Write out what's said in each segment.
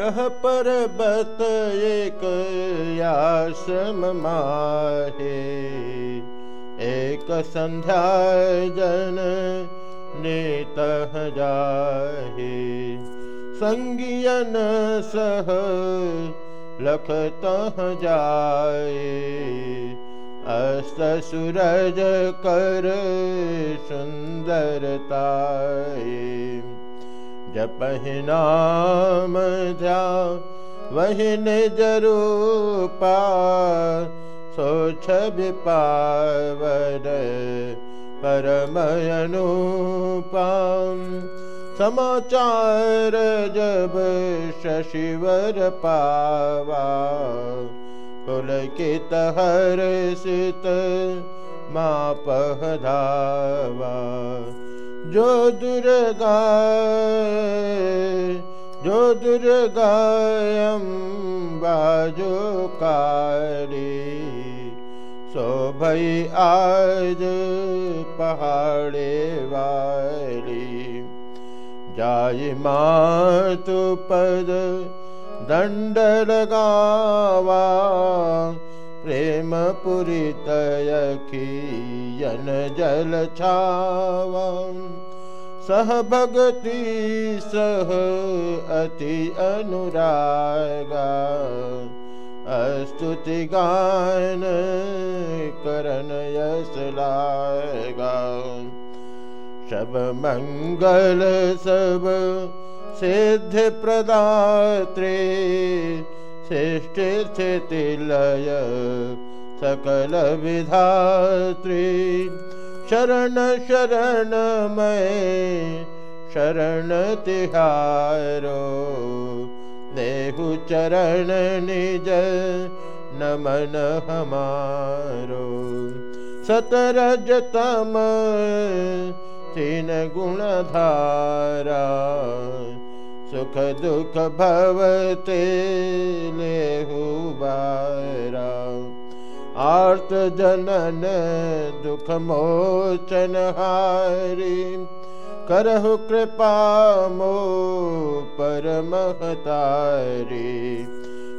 रह पर्वत एक आश्रम माहे। एक संध्या जन नेत जाहे। संगियन सह लखत जाए। अस्त सूरज कर सुंदरताए जपहि नाम ध्या वही निज रूपा सोच विपावर परमयनुपाम समाचार जब शशिवर पावा, पुलकित हर्षित मापहधावा जो दुर्गा जो दुर्गायम काली भई आज पहाड़े वाली। जाय मातु पद दंड लगावा प्रेम पुरितयखियन जल छावा सह भगति सह अति अनुरागा। स्तुति गान करन यस लागा। सब मंगल सब सिद्ध प्रदात्रे श्रेष्ठ स्थिति लय सकल विधात्री शरण शरण मैं शरण तिहारो। देहु चरण निज नमन हमारो। सतरजतम तीन गुण धारा सुख दुख भवते लेहु बारा। आर्तजनन जनन दुख मोचनहारि कृपा मो परमह तारि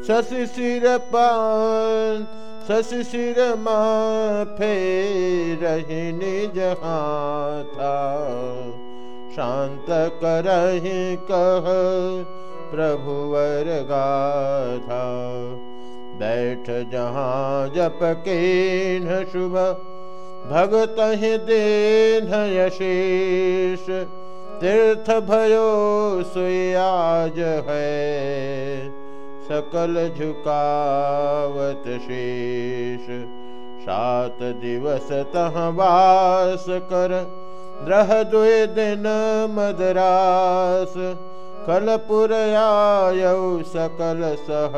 ससि शिर प ससि शिरमाेहि जहा शान्तरहि कह प्रभुवर गाथा। बैठ जहाँ जप के शुभ, भगत देन यशीष। तीर्थ भयो सुयाज है, सकल झुकावत शीश। सात दिवस तह वास कर द्रह दुए दिन मदरास। कलपुर आयौ सकल सह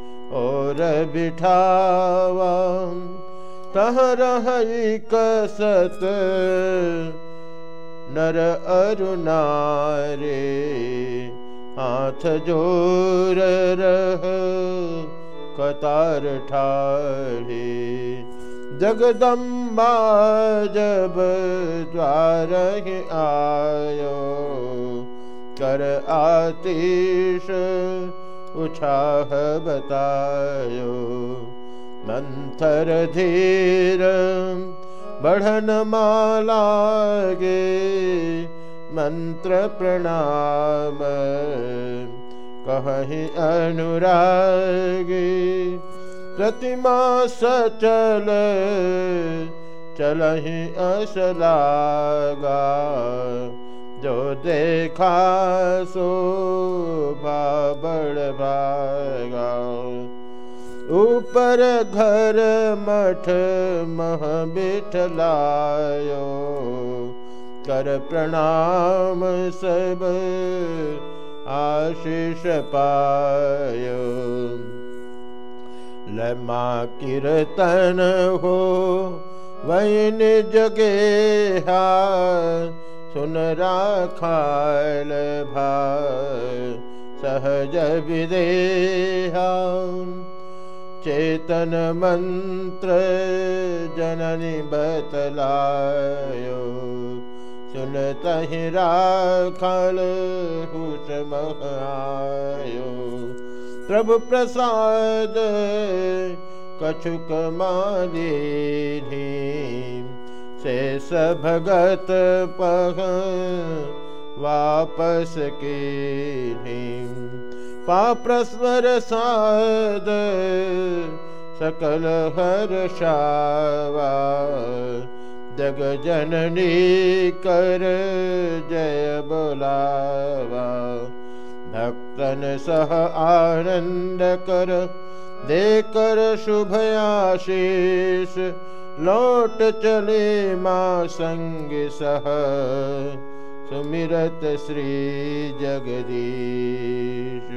और बिठावा, तह रही कसत, नर अरुणारे, हाथ ज़ोर रह, कतार ठाढ़े जगदम्बा जब द्वार आयो, कर आतिश उछाह बतायो। मंथर धीर बढ़न मालागे मंत्र प्रणाम कहीं अनुरागी। प्रतिमा सचल चलहि असलागा। जो देखा सो बड़ भागा। ऊपर घर मठ मह बिठलायो कर प्रणाम सब आशीष पायो। लमा कीर्तन हो, वही जगे सुन राखाल भाई सहज विदेहा। चेतन मंत्र जननी बतलायो सुनत ही राखल हुस आयो प्रभु प्रसाद कछुक माली शेष भगत पह वापस के पाप्रस्वर साद सकल हर जग जननी कर जय बोलावा। भक्तन सह आनंद कर, देकर शुभ आशीष। लौट चले माँ संग सह सुमिरत श्री जगदीश